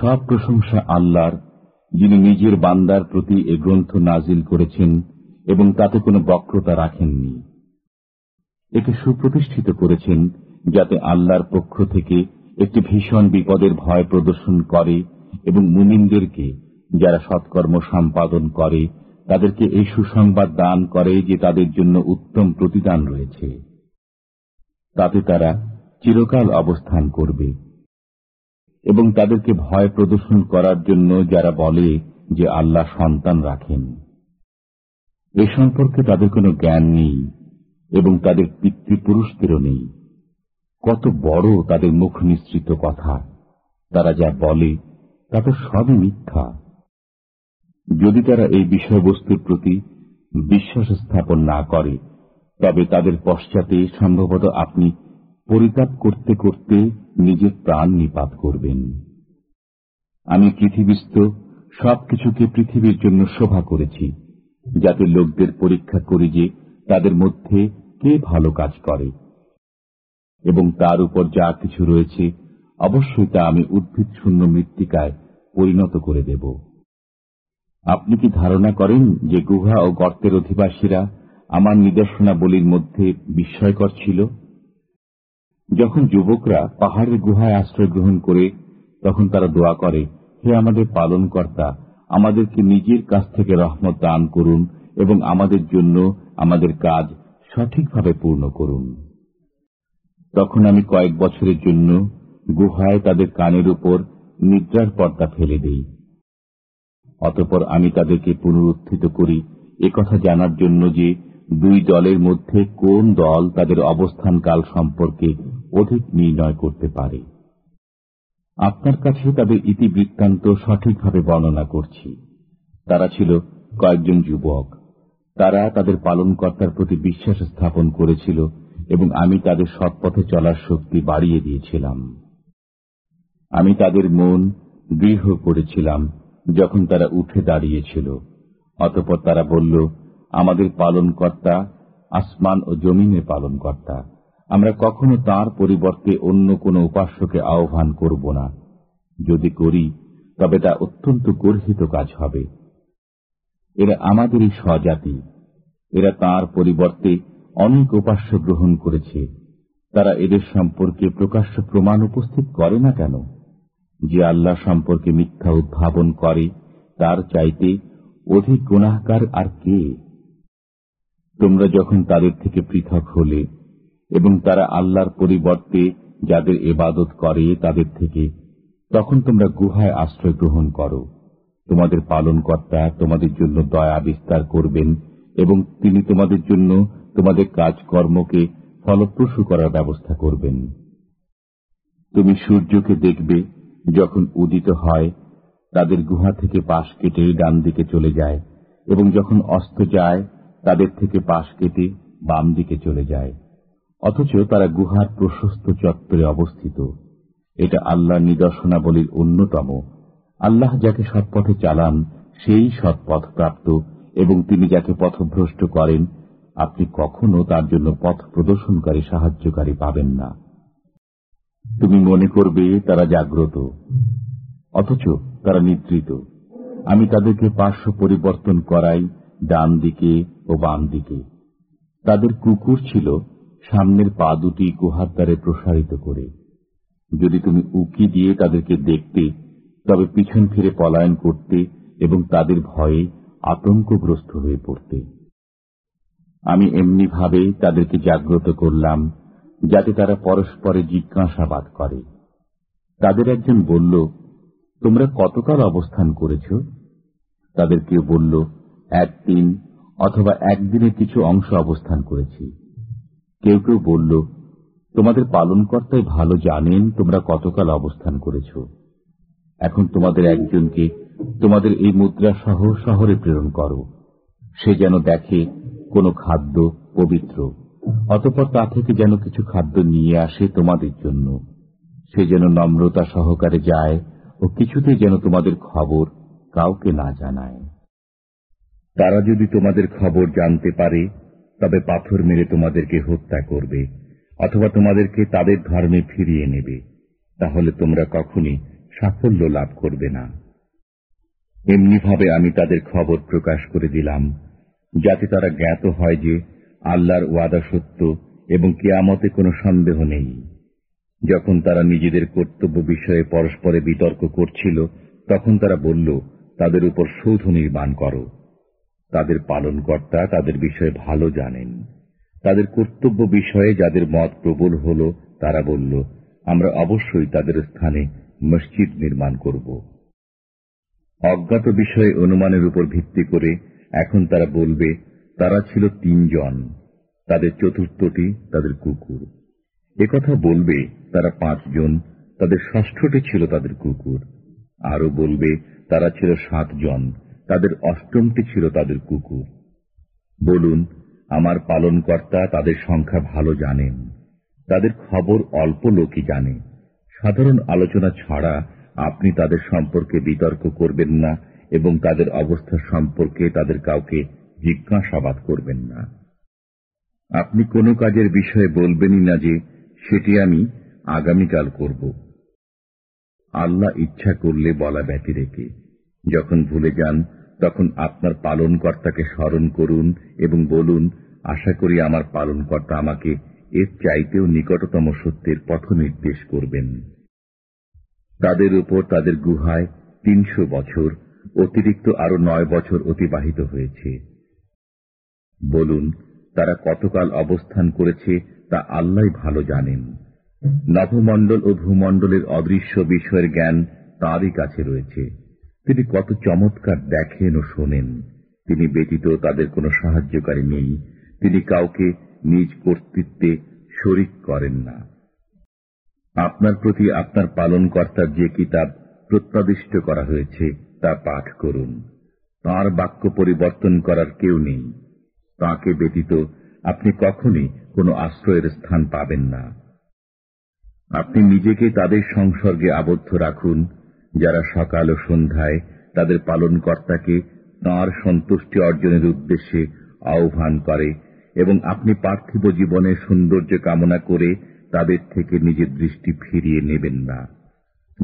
সব প্রশংসা আল্লাহর, যিনি নিজের বান্দার প্রতি এ গ্রন্থ নাজিল করেছেন এবং তাতে কোনো বক্রতা রাখেননি। একে সুপ্রতিষ্ঠিত করেছেন যাতে আল্লাহর পক্ষ থেকে একটি ভীষণ বিপদের ভয় প্রদর্শন করে এবং মুমিনদেরকে, যারা সৎকর্ম সম্পাদন করে, তাদেরকে এই সুসংবাদ দান করে যে তাদের জন্য উত্তম প্রতিদান রয়েছে। তাতে তারা চিরকাল অবস্থান করবে। এবং তাদেরকে ভয় প্রদর্শন করার জন্য যারা বলে যে আল্লাহ সন্তান রাখেন। এ সম্পর্কে তাদের কোনো জ্ঞান নেই এবং তাদের পিতৃপুরুষদেরও নেই। কত বড় তাদের মুখ নিশ্চিত কথা। তারা যা বলে, তা তো সবই মিথ্যা। যদি তারা এই বিষয়বস্তুর প্রতি বিশ্বাস স্থাপন না করে, তবে তাদের পশ্চাতে সম্ভবত আপনি পরিতাপ করতে করতে নিজের প্রাণ নিপাত করবেন। আমি পৃথিবীস্থ, সবকিছুকে পৃথিবীর জন্য শোভা করেছি, যাতে লোকদের পরীক্ষা করি যে তাদের মধ্যে কে ভালো কাজ করে। এবং তার উপর যা কিছু রয়েছে, অবশ্যই তা আমি উদ্ভিদ শূন্য মৃত্তিকায় পরিণত করে দেব। আপনি কি ধারণা করেন যে গুহা ও গর্তের অধিবাসীরা আমার নিদর্শনাবলীর মধ্যে বিস্ময়কর ছিল? যখন যুবকরা পাহাড়ের গুহায় আশ্রয় গ্রহণ করে, তখন তারা দোয়া করে, হে আমাদের পালনকর্তা, আমাদেরকে নিজের কাছ থেকে রহমত দান করুন এবং আমাদের জন্য আমাদের কাজ সঠিকভাবে পূর্ণ করুন। তখন আমি কয়েক বছরের জন্য গুহায় তাদের কানের উপর নিদ্রার পর্দা ফেলে দেই। অতপর আমি তাদেরকে পুনরুত্থিত করি। একথা জানার জন্য যে দুই দলের মধ্যে কোন দল তাদের অবস্থানকাল সম্পর্কে অধিক নির্ণয় করতে পারে? আপনার কাছে তাদের ইতিবৃত্তান্ত সঠিকভাবে বর্ণনা করছি। তারা ছিল কয়েকজন যুবক। তারা তাদের পালনকর্তার প্রতি বিশ্বাস স্থাপন করেছিল এবং আমি তাদের সৎপথে চলার শক্তি বাড়িয়ে দিয়েছিলাম। আমি তাদের মন দৃঢ় করেছিলাম যখন তারা উঠে দাঁড়িয়েছিল। অতপর তারা বলল আমাদের পালনকর্তা, আসমান ও জমিনের পালনকর্তা। আমরা কখনো তার পরিবর্তে অন্য কোনো উপাস্যকে আহ্বান করব না। যদি করি, তবে তা অত্যন্ত গর্হিত কাজ হবে। এরা আমাদেরই স্বজাতি। এরা তার পরিবর্তে অনেক উপাস্য গ্রহণ করেছে। তারা এদের সম্পর্কে প্রকাশ্য প্রমাণ উপস্থিত করে না কেন? যে আল্লাহ সম্পর্কে মিথ্যা উদ্ভাবন করে, তার চাইতে অধিক গুণাহকার আর কে? তোমরা যখন তাদের থেকে পৃথক হলে এবং তারা আল্লাহর পরিবর্তে যাদের এবাদত করে তাদের থেকে, তখন তোমরা গুহায় আশ্রয় গ্রহণ করো। তোমাদের পালনকর্তা তোমাদের জন্য দয়া বিস্তার করবেন এবং তিনি তোমাদের জন্য তোমাদের কাজকর্মকে ফলপ্রসূ করার ব্যবস্থা করবেন। তুমি সূর্যকে দেখবে, যখন উদিত হয়, তাদের গুহা থেকে পাশ কেটে ডান দিকে চলে যায় এবং যখন অস্ত যায় তাদের থেকে পাশ কেটে বাম দিকে চলে যায়। অথচ তারা গুহার প্রশস্ত চত্বরে অবস্থিত। এটা আল্লাহ নিদর্শনাবলীর অন্যতম। আল্লাহ যাকে সৎপথে চালান, সেই সৎপথ প্রাপ্ত এবং তিনি যাকে পথভ্রষ্ট করেন, আপনি কখনো তার জন্য পথ প্রদর্শনকারী, সাহায্যকারী পাবেন না। তুমি মনে করবে তারা জাগ্রত। অথচ তারা নিদ্রিত। আমি তাদেরকে পার্শ্ব পরিবর্তন করাই ডান দিকে ও বাম দিকে তাদের কুকুর ছিল সামনের পা দুটি গুহার দ্বারে প্রসারিত করে। যদি তুমি উকি দিয়ে তাদেরকে দেখতে, তবে পিছন ফিরে পলায়ন করতে এবং তাদের ভয়ে আতঙ্কগ্রস্ত হয়ে পড়তে। আমি এমনি ভাবে তাদেরকে জাগ্রত করলাম, যাতে তারা পরস্পরে জিজ্ঞাসাবাদ করে। তাদের একজন বলল, তোমরা কতকাল অবস্থান করেছ? তাদের কেউ বলল একদিন অথবা একদিনের কিছু অংশ অবস্থান করেছি। কেউ কেউ বলল, তোমাদের পালনকর্তাই ভালো জানেন তোমরা কতকাল অবস্থান করেছ। এখন তোমাদের একজনকে তোমাদের এই মুদ্রা সহ শহরে প্রেরণ করো। সে যেন দেখে কোনো খাদ্য পবিত্র, অতপর তা থেকে যেন কিছু খাদ্য নিয়ে আসে তোমাদের জন্য। সে যেন নম্রতা সহকারে যায় ও কিছুতে যেন তোমাদের খবর কাউকে না জানায়। তারা যদি তোমাদের খবর জানতে পারে, তবে পাথর মেরে তোমাদেরকে হত্যা করবে, অথবা তোমাদেরকে তাদের ধর্মে ফিরিয়ে নেবে, তাহলে তোমরা কখনই সাফল্য লাভ করবে না। এমনিভাবে আমি তাদের খবর প্রকাশ করে দিলাম, যাতে তারা জ্ঞাত হয় যে আল্লাহর ওয়াদা সত্য এবং কেয়ামতে কোনো সন্দেহ নেই। যখন তারা নিজেদের কর্তব্য বিষয়ে পরস্পরে বিতর্ক করছিল, তখন তারা বলল, তাদের উপর সৌধ নির্মাণ করো। তাদের পালনকর্তা তাদের বিষয়ে ভালো জানেন। তাদের কর্তব্য বিষয়ে যাদের মত প্রবল হল, তারা বলল, আমরা অবশ্যই তাদের স্থানে মসজিদ নির্মাণ করব। অজ্ঞাত বিষয়ে অনুমানের উপর ভিত্তি করে এখন তারা বলবে, তারা ছিল তিনজন, তাদের চতুর্থটি তাদের কুকুর। একথা বলবে, তারা পাঁচজন, তাদের ষষ্ঠটি ছিল তাদের কুকুর। আরও বলবে, তারা ছিল সাতজন তাদের অষ্টমটি ছিল তাদের কুকুর। বলুন, আমার পালনকর্তা তাদের সংখ্যা ভালো জানেন। তাদের খবর অল্প লোকই জানে। সাধারণ আলোচনা ছাড়া আপনি তাদের সম্পর্কে বিতর্ক করবেন না এবং তাদের অবস্থা সম্পর্কে তাদের কাউকে জিজ্ঞাসাবাদ করবেন না। আপনি কোনো কাজের বিষয়ে বলবেনই না যে সেটি আমি আগামীকাল করব। আল্লাহ ইচ্ছা করলে বলা ব্যতি রেখে যখন ভুলে যান তখন আপনার পালনকর্তাকে স্মরণ করুন এবং বলুন, আশা করি আমার পালনকর্তা আমাকে এর চাইতেও নিকটতম সত্যের পথ নির্দেশ করবেন। তাদের উপর তাদের গুহায় তিনশো বছর, অতিরিক্ত আরও নয় বছর অতিবাহিত হয়েছে। বলুন, তারা কতকাল অবস্থান করেছে তা আল্লাহ ভালো জানেন। নভমণ্ডল ও ভূমণ্ডলের অদৃশ্য বিষয়ের জ্ঞান তাঁরই কাছে রয়েছে। তিনি কত চমৎকার দেখেন ও শোনেন। তিনি ব্যতীত তাদের কোনো সাহায্যকারী নেই। তিনি কাউকে নিজ কর্তৃত্বে শরিক করেন না। আপনার প্রতি আপনার পালনকর্তার যে কিতাব প্রত্যাদিষ্ট করা হয়েছে, তা পাঠ করুন। তাঁর বাক্য পরিবর্তন করার কেউ নেই। তাকে ব্যতীত আপনি কখনই কোনো আশ্রয়ের স্থান পাবেন না। আপনি নিজেকে তাদের সংসর্গে আবদ্ধ রাখুন। যারা সকাল ও সন্ধ্যায় তাদের পালনকর্তাকে তাঁর সন্তুষ্টি অর্জনের উদ্দেশ্যে আহ্বান করে এবং আপনি পার্থিব জীবনের সৌন্দর্য কামনা করে তাদের থেকে নিজের দৃষ্টি ফিরিয়ে নেবেন না।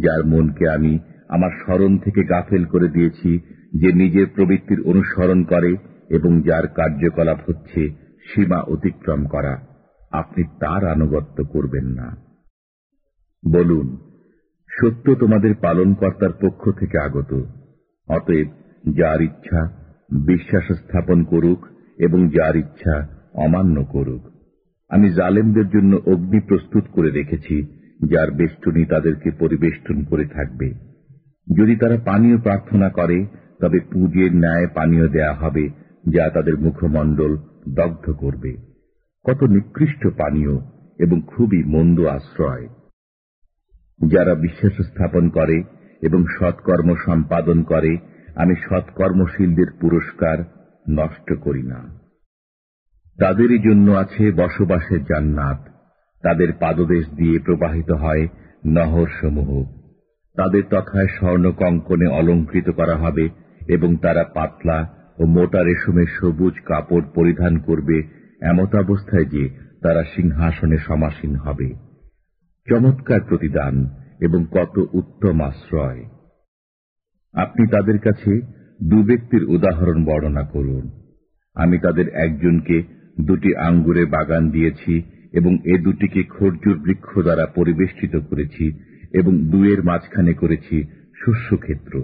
যার মনকে আমি আমার স্মরণ থেকে গাফেল করে দিয়েছি যে নিজের প্রবৃত্তির অনুসরণ করে এবং যার কার্যকলাপ হচ্ছে সীমা অতিক্রম করা। আপনি তার আনুগত্য করবেন না। বলুন সত্য তোমাদের পালনকর্তার পক্ষ থেকে আগত। অতএব যার ইচ্ছা বিশ্বাস স্থাপন করুক এবং যার ইচ্ছা অমান্য করুক। আমি জালেমদের জন্য অগ্নি প্রস্তুত করে রেখেছি, যার বেষ্টনী তাদেরকে পরিবেষ্টন করে থাকবে। যদি তারা পানীয় প্রার্থনা করে, তবে পুজের ন্যায় পানীয় দেয়া হবে, যা তাদের মুখমণ্ডল দগ্ধ করবে। কত নিকৃষ্ট পানীয় এবং খুবই মন্দ আশ্রয়। যারা বিশ্বাস স্থাপন করে এবং সৎকর্ম সম্পাদন করে, আমি সৎকর্মশীলদের পুরস্কার নষ্ট করি না। তাদেরই জন্য আছে বসবাসের জান্নাত। তাদের পাদদেশ দিয়ে প্রবাহিত হয় নহর সমূহ তাদের তথায় স্বর্ণ কঙ্কনে অলঙ্কৃত করা হবে এবং তারা পাতলা ও মোটা রেশমের সবুজ কাপড় পরিধান করবে এমতাবস্থায় যে তারা সিংহাসনে সমাসীন হবে। চমৎকার প্রতিদান এবং কত উত্তম আশ্রয়। আপনি তাদের কাছে দু ব্যক্তির উদাহরণ বর্ণনা করুন। আমি তাদের একজনকে দুটি আঙ্গুরে বাগান দিয়েছি এবং এ দুটিকে খরজুর বৃক্ষ দ্বারা পরিবেষ্টিত করেছি এবং দুয়ের মাঝখানে করেছি শস্যক্ষেত্র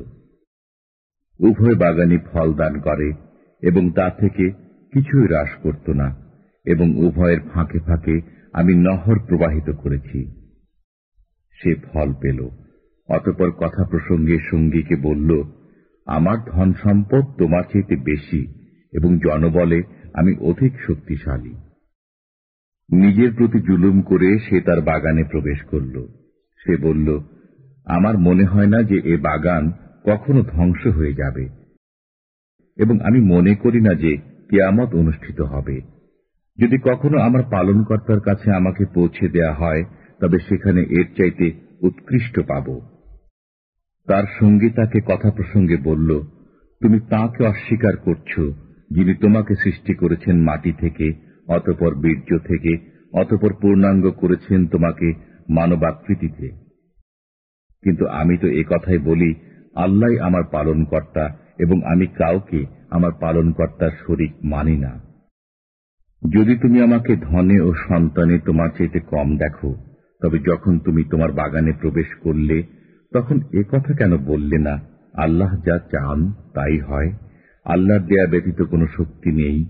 উভয় বাগানই ফল দান করে এবং তা থেকে কিছুই হ্রাস করত না এবং উভয়ের ফাঁকে ফাঁকে আমি নহর প্রবাহিত করেছি। সে ফল পেল। অতপর কথা প্রসঙ্গে সঙ্গীকে বলল, আমার ধন সম্পদ তোমার চাইতে বেশি এবং জনবলে আমি অধিক শক্তিশালী। নিজের প্রতি জুলুম করে সে তার বাগানে প্রবেশ করল। সে বলল, আমার মনে হয় না যে এ বাগান কখনো ধ্বংস হয়ে যাবে। এবং আমি মনে করি না যে কেয়ামত অনুষ্ঠিত হবে। যদি কখনো আমার পালনকর্তার কাছে আমাকে পৌঁছে দেয়া হয় তবে সেখানে এর চাইতে উৎকৃষ্ট পাব। তার সঙ্গে তাকে কথা প্রসঙ্গে বলল, তুমি তাকে অস্বীকার করছ, যিনি তোমাকে সৃষ্টি করেছেন মাটি থেকে, অতপর বীর্য থেকে, অতপর পূর্ণাঙ্গ করেছেন তোমাকে মানবাকৃতিতে। কিন্তু আমি তো এ কথাই বলি আল্লাহ আমার পালনকর্তা এবং আমি কাউকে আমার পালনকর্তার শরিক মানি না। যদি তুমি আমাকে ধনে ও সন্তানে তোমার চাইতে কম দেখো তবে যখন তুমি তোমার বাগানে প্রবেশ করলে, তখন এ কথা কেন বললে না? আল্লাহ যা চান তাই হয়। আল্লাহর দেয়া ব্যতীত কোনো শক্তি নেই।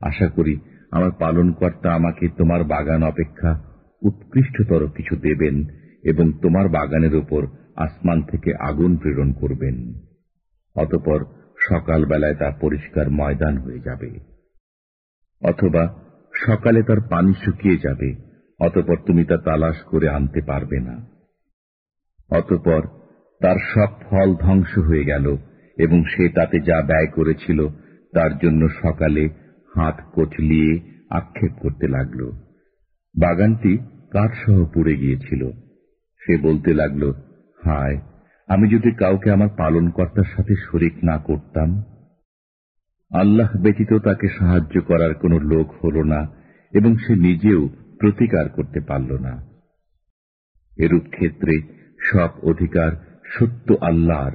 আশা করি আমার পালনকর্তা আমাকে তোমার বাগান অপেক্ষা উৎকৃষ্টতর কিছু দেবেন এবং তোমার বাগানের উপর আসমান থেকে আগুন প্রেরণ করবেন। অতপর সকালবেলায় তা পরিষ্কার ময়দান হয়ে যাবে। অথবা সকালে তার পানি শুকিয়ে যাবে। অতপর তুমি তা তালাশ করে আনতে পারবে না। অতপর তার সব ফল ধ্বংস হয়ে গেল এবং সে তাতে যা ব্যয় করেছিল তার জন্য সকালে হাত কচলিয়ে আক্ষেপ করতে লাগল। বাগানটি কাঠসহ পুড়ে গিয়েছিল। সে বলতে লাগল, হায়, আমি যদি কাউকে আমার পালনকর্তার সাথে শরিক না করতাম, আল্লাহ ব্যতীত তাকে সাহায্য করার কোনো লোক হল না এবং সে নিজেও প্রতিকার করতে পারল না। এরূপ ক্ষেত্রে সব অধিকার সত্য আল্লাহর,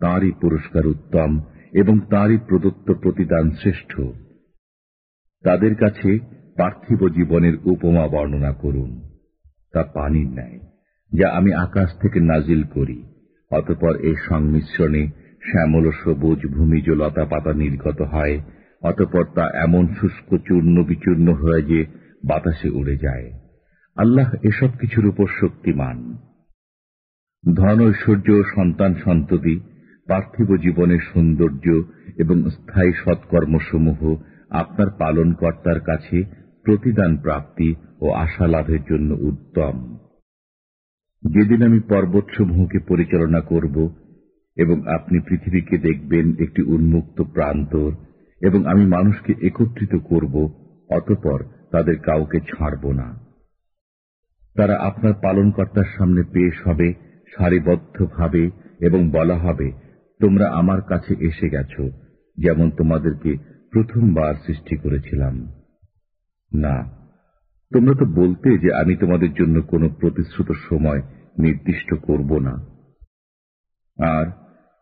তাঁরই পুরস্কার উত্তম এবং তাঁরই প্রদত্ত প্রতিদান শ্রেষ্ঠ। তাদের কাছে পার্থিব জীবনের উপমা বর্ণনা করুন। তা পানির ন্যায়, যা আমি আকাশ থেকে নাজিল করি। অতপর এই সংমিশ্রণে শ্যামল সবুজ ভূমিজ লতা পাতা নির্গত হয়। অতপর তা এমন শুষ্ক চূর্ণ বিচূর্ণ হয়ে যে বাতাসে উড়ে যায়। আল্লাহ এসব কিছুর উপর শক্তিমান। ধন ঐশ্বর্য সন্তান, সন্ততি, পার্থিব জীবনের সৌন্দর্য এবং স্থায়ী সৎকর্মসমূহ আপনার পালনকর্তার কাছে প্রতিদান প্রাপ্তি ও আশা লাভের জন্য উত্তম। যেদিন আমি পর্বতসমূহকে পরিচালনা করব এবং আপনি পৃথিবীকে দেখবেন একটি উন্মুক্ত প্রান্তর এবং আমি মানুষকে একত্রিত করব, অতপর তাদের কাউকে ছাড়ব না। তারা আপনার পালনকর্তার সামনে পেশ হবে, সারিবদ্ধভাবে এবং বলা হবে, তোমরা আমার কাছে এসে গেছ, যেমন তোমাদেরকে প্রথমবার সৃষ্টি করেছিলাম। না, তোমরা তো বলতে যে আমি তোমাদের জন্য কোনো প্রতিশ্রুত সময় নির্দিষ্ট করব না। আর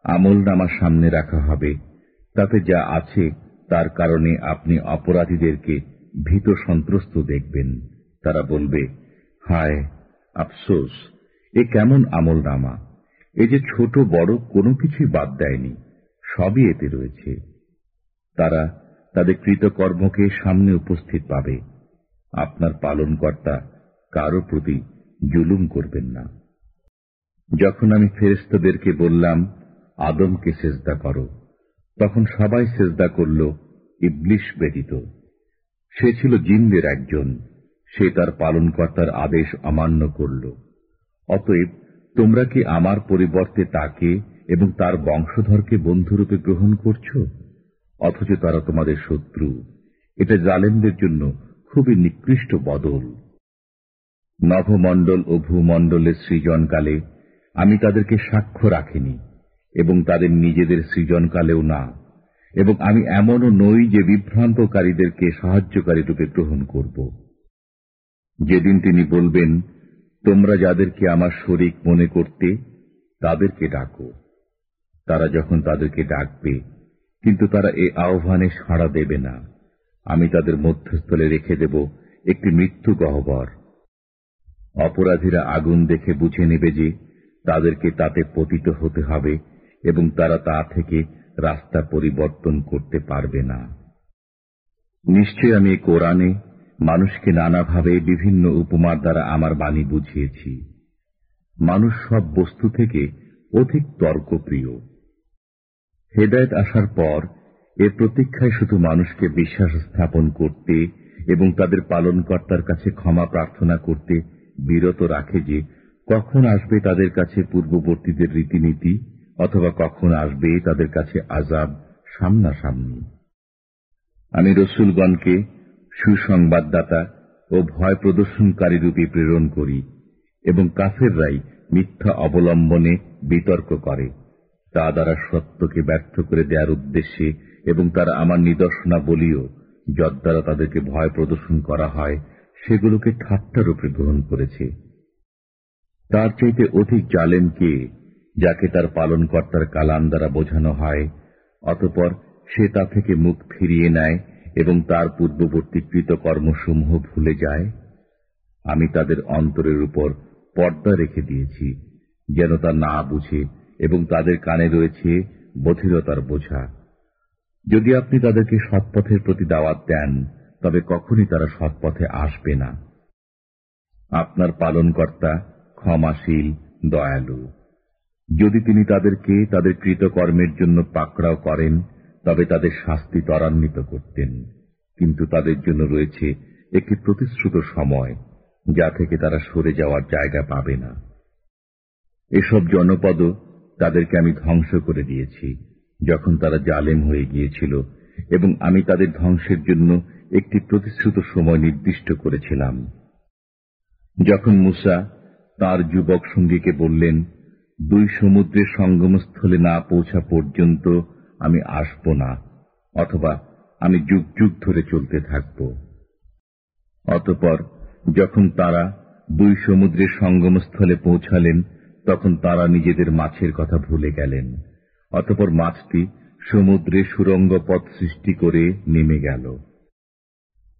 আমল নামা সামনে রাখা হবে, তাতে যা আছে তার কারণে আপনি অপরাধীদেরকে ভীত সন্ত্রস্ত দেখবেন। তারা বলবে, হায়, আফসোস, এ কেমন আমল নামা এ যে ছোট বড় কোনো কিছুই বাদ দেয়নি, সবই এতে রয়েছে। তারা তাদের কৃতকর্মকে সামনে উপস্থিত পাবে। আপনার পালনকর্তা কারও প্রতি জুলুম করবেন না। যখন আমি ফেরেস্তদেরকে বললাম, আদমকে সেজদা করো, তখন সবাই সেজদা করল, ইবলিশ ব্যতীত। সে ছিল জিনদের একজন। সে তার পালনকর্তার আদেশ অমান্য করল। অতএব তোমরা কি আমার পরিবর্তে তাকে এবং তার বংশধরকে বন্ধুরূপে গ্রহণ করছ? অথচ তারা তোমাদের শত্রু। এটা জালেমদের জন্য খুবই নিকৃষ্ট বদল। নভমণ্ডল ও ভূমণ্ডলের সৃজনকালে আমি তাদেরকে সাক্ষ্য রাখিনি এবং তাদের নিজেদের সৃজনকালেও না। এবং আমি এমনও নই যে বিভ্রান্তকারীদেরকে সাহায্যকারী রূপে গ্রহণ করব। যেদিন তিনি বলবেন, তোমরা যাদেরকে আমার শরিক মনে করতে, তাদেরকে ডাকো। তারা যখন তাদেরকে ডাকবে, কিন্তু তারা এ আহ্বানে সাড়া দেবে না। আমি তাদের মধ্যস্থলে রেখে দেব একটি মৃত্যু গহ্বর। অপরাধীরা আগুন দেখে বুঝে নেবে যে তাদেরকে তাতে পতিত হতে হবে এবং তারা তা থেকে রাস্তা পরিবর্তন করতে পারবে না। নিশ্চয় আমি কোরআনে মানুষকে নানাভাবে বিভিন্ন উপমার দ্বারা আমার বাণী বুঝিয়েছি। মানুষ সব বস্তু থেকে অধিক তর্কপ্রিয়। হেদায়ত আসার পর এ প্রতীক্ষায় শুধু মানুষকে বিশ্বাস স্থাপন করতে এবং তাদের পালনকর্তার কাছে ক্ষমা প্রার্থনা করতে বিরত রাখে যে কখন আসবে তাদের কাছে পূর্ববর্তীদের রীতিনীতি। অথবা কখন আসবে তাদের কাছে আজাব সামনাসামনি। আমি রসুলগণকে সুসংবাদদাতা ও ভয় প্রদর্শনকারী রূপে প্রেরণ করি এবং কাফেররাই মিথ্যা অবলম্বনে বিতর্ক করে। তা দ্বারা সত্যকে ব্যর্থ করে দেওয়ার উদ্দেশ্যে এবং তারা আমার নিদর্শনা বলিও যদ্বারা তাদেরকে ভয় প্রদর্শন করা হয়, সেগুলোকে ঠাট্টা রূপে গ্রহণ করেছে। তার চাইতে অধিক জালেম কে যাকে তার পালনকর্তার কালাম দ্বারা বোঝানো হয়, অতপর সে তা থেকে মুখ ফিরিয়ে নেয় এবং তার পূর্ববর্তী কৃতকর্মসমূহ ভুলে যায়। আমি তাদের অন্তরের উপর পর্দা রেখে দিয়েছি, যেন তা না বুঝে এবং তাদের কানে রয়েছে বধিরতার বোঝা। যদি আপনি তাদেরকে সৎপথের প্রতি দাওয়াত দেন, তবে কখনই তারা সৎপথে আসবে না। আপনার পালনকর্তা ক্ষমাশীল, দয়ালু। যদি তিনি তাদেরকে তাদের কৃতকর্মের জন্য পাকড়াও করেন, তবে তাদের শাস্তি ত্বরান্বিত করতেন। কিন্তু তাদের জন্য রয়েছে একটি প্রতিশ্রুত সময়, যা থেকে তারা সরে যাওয়ার জায়গা পাবে না। এসব জনপদ তাদেরকে আমি ধ্বংস করে দিয়েছি, যখন তারা জালেম হয়ে গিয়েছিল, এবং আমি তাদের ধ্বংসের জন্য একটি প্রতিশ্রুত সময় নির্দিষ্ট করেছিলাম। যখন মুসা তার যুবক সঙ্গীকে বললেন দুই সমুদ্রের সঙ্গমস্থলে না পৌঁছা পর্যন্ত আমি আসব না, অথবা আমি যুগ যুগ ধরে চলতে থাকব। অতপর যখন তারা দুই সমুদ্রের সঙ্গমস্থলে পৌঁছালেন, তখন তারা নিজেদের মাছের কথা ভুলে গেলেন, অতপর মাছটি সমুদ্রে সুরঙ্গ পথ সৃষ্টি করে নেমে গেল।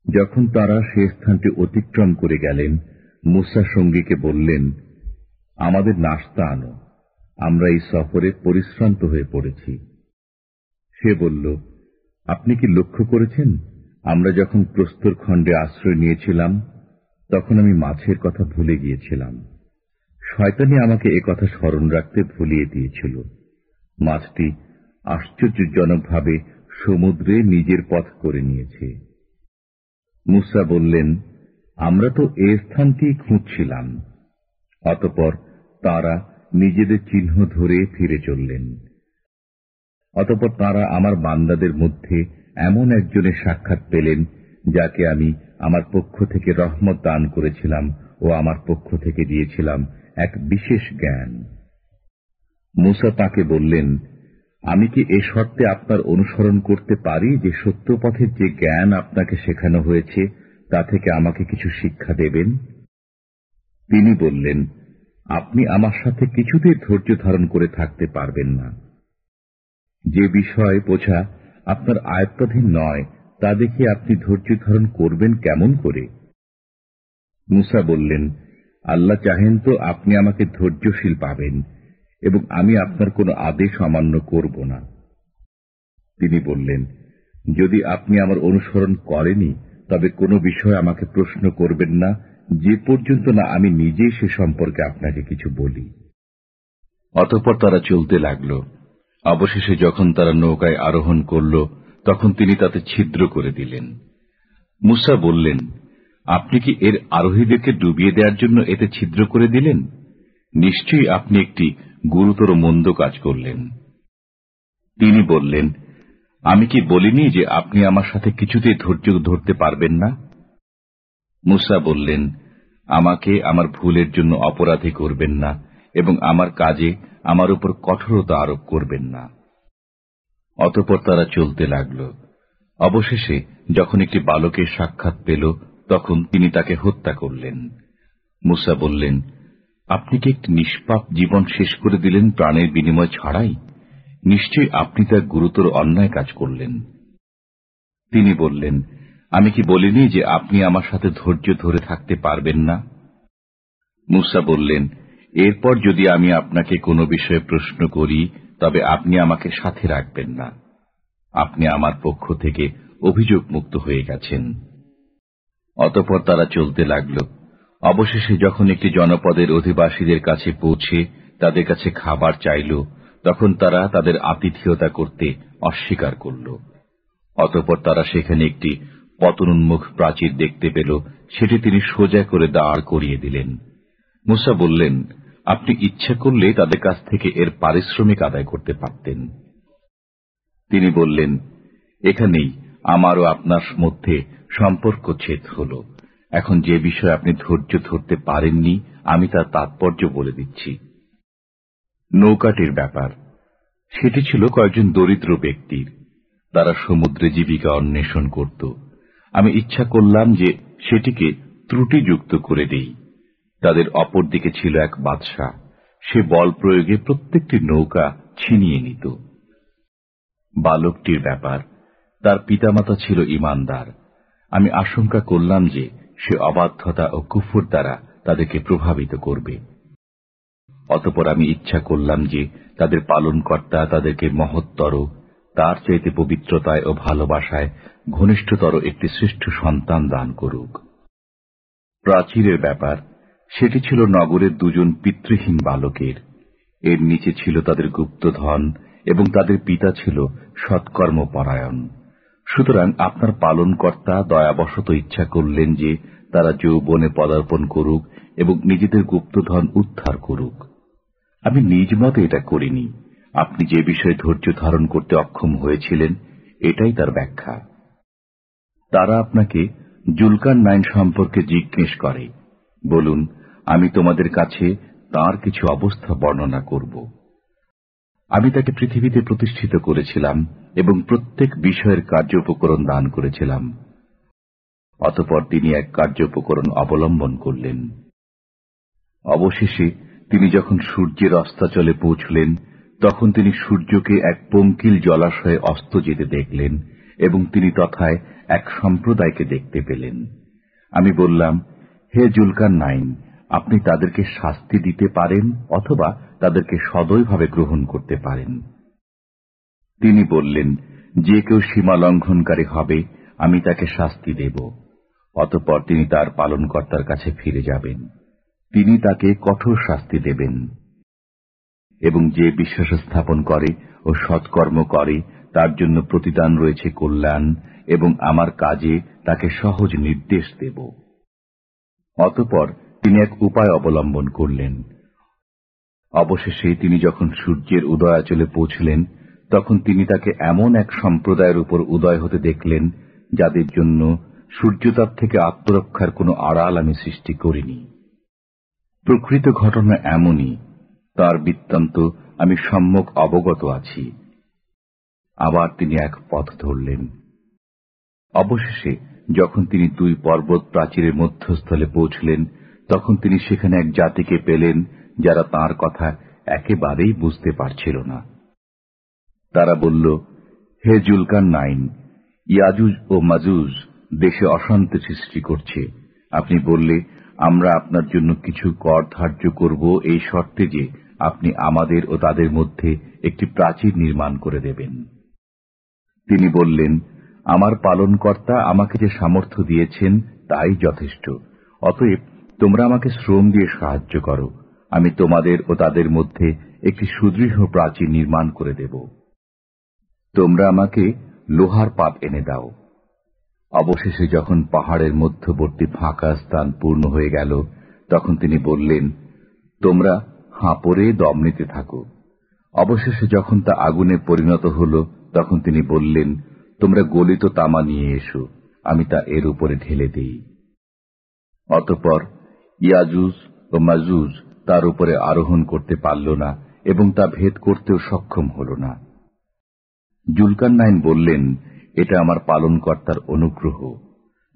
যখন তারা সে স্থানটি অতিক্রম করে গেলেন, মুসা সঙ্গীকে বললেন, আমাদের নাস্তা আনো। আমরা এই সফরে পরিশ্রান্ত হয়ে পড়েছি। সে বলল, আপনি কি লক্ষ্য করেছেন? আমরা যখন প্রস্তর খণ্ডে আশ্রয় নিয়েছিলাম, তখন আমি মাছের কথা ভুলে গিয়েছিলাম। শয়তানি আমাকে এ কথা স্মরণ রাখতে ভুলিয়ে দিয়েছিল। মাছটি আশ্চর্যজনকভাবে সমুদ্রে নিজের পথ করে নিয়েছে। মুসা বললেন, আমরা তো এ স্থানটি খুঁজছিলাম। অতপর তারা নিজেদের চিহ্ন ধরে ফিরে চললেন। অতপর তারা আমার বান্দাদের মধ্যে এমন একজনের সাক্ষাৎ পেলেন, যাকে আমি আমার পক্ষ থেকে রহমত দান করেছিলাম ও আমার পক্ষ থেকে দিয়েছিলাম এক বিশেষ জ্ঞান। মুসা তাকে বললেন, আমি কি এ শর্তে আপনার অনুসরণ করতে পারি যে সত্য পথের যে জ্ঞান আপনাকে শেখানো হয়েছে, তা থেকে আমাকে কিছু শিক্ষা দেবেন? তিনি বললেন আপনি আমার সাথে কিছুতেই ধৈর্য ধারণ করে থাকতে পারবেন না। যে বিষয় বোঝা আপনার আয়ত্তাধীন নয়, তা দেখে আপনি ধৈর্য ধারণ করবেন কেমন করে? মুসা বললেন, আল্লাহ চাহেন তো আপনি আমাকে ধৈর্যশীল পাবেন এবং আমি আপনার কোনো আদেশ অমান্য করব না। তিনি বললেন, যদি আপনি আমার অনুসরণ করেনি তবে কোনো বিষয় আমাকে প্রশ্ন করবেন না যে পর্যন্ত না আমি নিজেই সে সম্পর্কে আপনাকে কিছু বলি। অতঃপর তারা চলতে লাগল। অবশেষে যখন তারা নৌকায় আরোহণ করল, তখন তিনি তাতে ছিদ্র করে দিলেন। মুসা বললেন, আপনি কি এর আরোহীদেরকে ডুবিয়ে দেওয়ার জন্য এতে ছিদ্র করে দিলেন? নিশ্চয়ই আপনি একটি গুরুতর মন্দ কাজ করলেন। তিনি বললেন, আমি কি বলিনি যে আপনি আমার সাথে কিছুতেই ধৈর্য ধরতে পারবেন না? মুসা বললেন, আমাকে আমার ভুলের জন্য অপরাধী করবেন না এবং আমার কাজে আমার উপর কঠোরতা আরোপ করবেন না। অতপর তারা চলতে লাগল। অবশেষে যখন একটি বালকের সাক্ষাৎ পেল, তখন তিনি তাকে হত্যা করলেন। মুসা বললেন, আপনি কি একটি নিষ্পাপ জীবন শেষ করে দিলেন প্রাণের বিনিময় ছাড়াই? নিশ্চয়ই আপনি তার গুরুতর অন্যায় কাজ করলেন। তিনি বললেন আমি কি বলিনি যে আপনি আমার সাথে ধৈর্য ধরে থাকতে পারবেন না? মুসা বললেন, এরপর যদি আমি আপনাকে কোনো বিষয়ে প্রশ্ন করি, তবে আপনি আমাকে সাথে রাখবেন না। আপনি আমার পক্ষ থেকে অভিযোগ মুক্ত হয়ে গেছেন। অতপর তারা চলতে লাগল। অবশেষে যখন একটি জনপদের অধিবাসীদের কাছে পৌঁছে তাদের কাছে খাবার চাইল, তখন তারা তাদের আতিথিয়তা করতে অস্বীকার করল। অতপর তারা সেখানে একটি পতনোন্মুখ প্রাচীর দেখতে পেল, সেটি তিনি সোজা করে দাঁড় করিয়ে দিলেন। মুসা বললেন, আপনি ইচ্ছা করলে তাদের কাছ থেকে এর পারিশ্রমিক আদায় করতে পারতেন। তিনি বললেন, এখানেই আমারও আপনার মধ্যে সম্পর্ক ছেদ হল। এখন যে বিষয়ে আপনি ধৈর্য ধরতে পারেননি, আমি তার তাৎপর্য বলে দিচ্ছি। নৌকাটির ব্যাপার, সেটি ছিল কয়েকজন দরিদ্র ব্যক্তির। তারা সমুদ্রে জীবিকা অন্বেষণ করত। আমি ইচ্ছা করলাম যে সেটিকে ত্রুটিযুক্ত করে দেই। তাদের অপর দিকে ছিল এক বাদশাহ। সে বল প্রয়োগে প্রত্যেকটি নৌকা ছিনিয়ে নিত। বালকটির ব্যাপার, তার পিতামাতা ছিল ইমানদার। আমি আশঙ্কা করলাম যে সে অবাধ্যতা ও কুফুর দ্বারা তাদেরকে প্রভাবিত করবে। অতপর আমি ইচ্ছা করলাম যে তাদের পালনকর্তা তাদেরকে মহত্তর তার চাইতে পবিত্রতায় ও ভালোবাসায় ঘনিষ্ঠতর একটি শ্রেষ্ঠ সন্তান দান করুক। প্রাচীরের ব্যাপার, সেটি ছিল নগরের দুজন পিতৃহীন বালকের। এর নিচে ছিল তাদের গুপ্তধন এবং তাদের পিতা ছিল সৎকর্মপরায়ণ। সুতরাং আপনার পালনকর্তা দয়াবশত ইচ্ছা করলেন যে তারা যৌবনে পদার্পণ করুক এবং নিজেদের গুপ্তধন উদ্ধার করুক। আমি নিজ মতে এটা করিনি। আপনি যে বিষয়ে ধৈর্য ধারণ করতে অক্ষম হয়েছিলেন, এটাই তার ব্যাখ্যা। তারা আপনাকে জুলকান নাইন সম্পর্কে জিজ্ঞেস করে, বলুন, আমি তোমাদের কাছে তার কিছু অবস্থা বর্ণনা করব। আমি তাকে পৃথিবীতে প্রতিষ্ঠিত করেছিলাম এবং প্রত্যেক বিষয়ের কার্যোপকরণ দান করেছিলাম। অতপর তিনি এক কার্যোপকরণ অবলম্বন করলেন। অবশেষে তিনি যখন সূর্যের অস্তাচলে পৌঁছলেন তখন তিনি সূর্যকে এক পঙ্কিল জলাশয়ে অস্ত যেতে দেখলেন এবং তিনি তথায় এক সম্প্রদায়কে দেখতে পেলেন। আমি বললাম, হে জুলকান নাইন, আপনি তাদেরকে শাস্তি দিতে পারেন অথবা তাদেরকে সদয়ভাবে গ্রহণ করতে পারেন। তিনি বললেন, যে কেউ সীমা লঙ্ঘনকারী হবে, আমি তাকে শাস্তি দেব। অতপর তিনি তার পালনকর্তার কাছে ফিরে যাবেন। তিনি তাকে কঠোর শাস্তি দেবেন। এবং যে বিশ্বাস স্থাপন করে ও সৎকর্ম করে, তার জন্য প্রতিদান রয়েছে কল্যাণ, এবং আমার কাজে তাকে সহজ নির্দেশ দেব। অতপর তিনি এক উপায় অবলম্বন করলেন। অবশেষে তিনি যখন সূর্যের উদয়াচলে পৌঁছলেন, তখন তিনি তাকে এমন এক সম্প্রদায়ের উপর উদয় হতে দেখলেন, যাদের জন্য সূর্যতাপ থেকে আত্মরক্ষার কোনো আড়াল আমি সৃষ্টি করিনি। প্রকৃত ঘটনা এমনই তার বৃত্তান্ত আমি সম্যক অবগত আছি। আবার তিনি এক পথ ধরলেন। অবশেষে যখন তিনি দুই পর্বত প্রাচীরের মধ্যস্থলে পৌঁছলেন, তখন তিনি সেখানে এক জাতিকে পেলেন যারা তার কথা একেবারেই বুঝতে পারছিল না। তারা বলল, হে জুলকান নাইন ইয়াজুজ ও মাজুজ দেশে অশান্তি সৃষ্টি করছে। আপনি বললে, আমরা আপনার জন্য কিছু কর ধার্য করব এই শর্তে যে আপনি আমাদের ও তাদের মধ্যে একটি প্রাচীর নির্মাণ করে দেবেন। তিনি বললেন, আমার পালনকর্তা আমাকে যে সামর্থ্য দিয়েছেন, তাই যথেষ্ট। অতএব তোমরা আমাকে শ্রম দিয়ে সাহায্য করো। আমি তোমাদের ও তাদের মধ্যে একটি সুদৃঢ় প্রাচীর নির্মাণ করে দেব। তোমরা আমাকে লোহার পাত এনে দাও। অবশেষে যখন পাহাড়ের মধ্যবর্তী ফাঁকা স্থান পূর্ণ হয়ে গেল, তখন তিনি বললেন, তোমরা হাঁপড়ে দম নিতে থাকো। অবশেষে যখন তা আগুনে পরিণত হল, তখন তিনি বললেন, তোমরা গলিত তামা নিয়ে এসো, আমি তা এর উপরে ঢেলে দিই। অতপর ইয়াজুজ ও মাজুজ তার উপরে আরোহণ করতে পারল না এবং তা ভেদ করতেও সক্ষম হল না। জুলকান নাইন বললেন, এটা আমার পালনকর্তার অনুগ্রহ।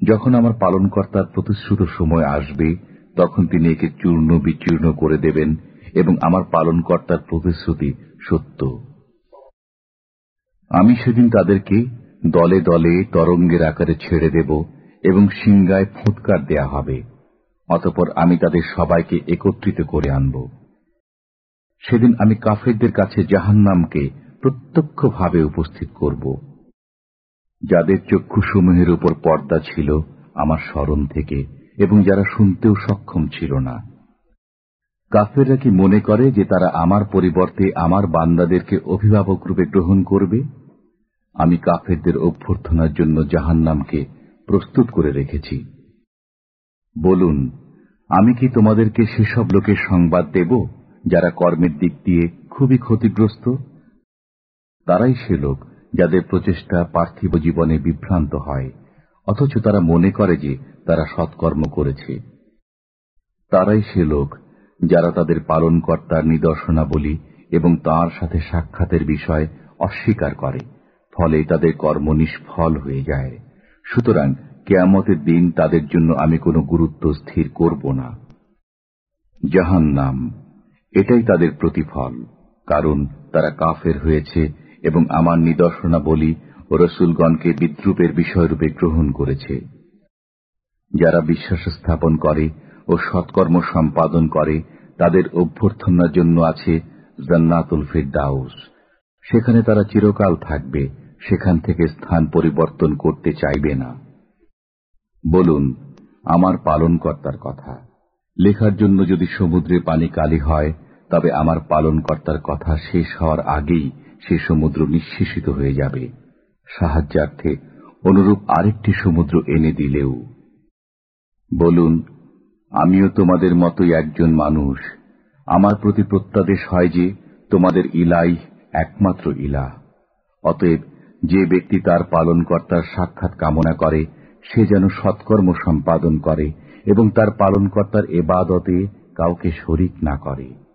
যখন আমার পালনকর্তার প্রতিশ্রুত সময় আসবে, তখন তিনি একে চূর্ণ বিচূর্ণ করে দেবেন এবং আমার পালনকর্তার প্রতিশ্রুতি সত্য। আমি সেদিন তাদেরকে দলে দলে তরঙ্গের আকারে ছেড়ে দেব এবং সিংগায় ফুৎকার দেয়া হবে, অতপর আমি তাদের সবাইকে একত্রিত করে আনব। সেদিন আমি কাফেরদের কাছে জাহান্নামকে প্রত্যক্ষভাবে উপস্থিত করব। যাদের চক্ষুসমূহের উপর পর্দা ছিল আমার স্মরণ থেকে, এবং যারা শুনতেও সক্ষম ছিল না। কাফেররা কি মনে করে যে তারা আমার পরিবর্তে আমার বান্দাদেরকে অভিভাবক রূপে গ্রহণ করবে? আমি কাফেরদের অভ্যর্থনার জন্য জাহান্নামকে প্রস্তুত করে রেখেছি। বলুন, আমি কি তোমাদেরকে সেসব লোকের সংবাদ দেব যারা কর্মের দিক দিয়ে খুবই ক্ষতিগ্রস্ত? তারাই সে লোক যাদের প্রচেষ্টা পার্থিব জীবনে বিভ্রান্ত হয়, অথচ তারা মনে করে যে তারা সৎকর্ম করেছে। তারাই সে লোক যারা তাদের পালনকর্তার নিদর্শনাবলী এবং তার সাথে সাক্ষাতের বিষয় অস্বীকার করে, ফলে তাদের কর্ম নিষ্ফল হয়ে যায়। সুতরাং কেয়ামতের দিন তাদের জন্য আমি কোনো গুরুত্ব স্থির করব না। জাহান্নাম, এটাই তাদের প্রতিফল, কারণ তারা কাফের হয়েছে এবং আমার নিদর্শনাবলী ও রসুলগণকে বিদ্রুপের বিষয়রূপে গ্রহণ করেছে। যারা বিশ্বাস স্থাপন করে ও সৎকর্ম সম্পাদন করে, তাদের অভ্যর্থনার জন্য আছে জান্নাতুল ফিরদাউস। সেখানে তারা চিরকাল থাকবে, সেখান থেকে স্থান পরিবর্তন করতে চাইবে না। বলুন, আমার পালনকর্তার কথা। লেখার জন্য যদি সমুদ্রে পানি কালি হয়, তবে আমার পালনকর্তার কথা শেষ হওয়ার আগেই সে সমুদ্র নিঃশেষিত হয়ে যাবে। সাহায্যার্থে অনুরূপ আরেকটি সমুদ্র এনে দিলেও। বলুন আমিও তোমাদের মতোই একজন মানুষ। আমার প্রতি প্রত্যাদেশ হয় যে, তোমাদের ইলাই একমাত্র ইলা অতএব, যে ব্যক্তি তার পালনকর্তার সাক্ষাৎ কামনা করে, সে যেন সৎকর্ম সম্পাদন করে এবং তার পালনকর্তার এবাদতে কাউকে শরিক না করে।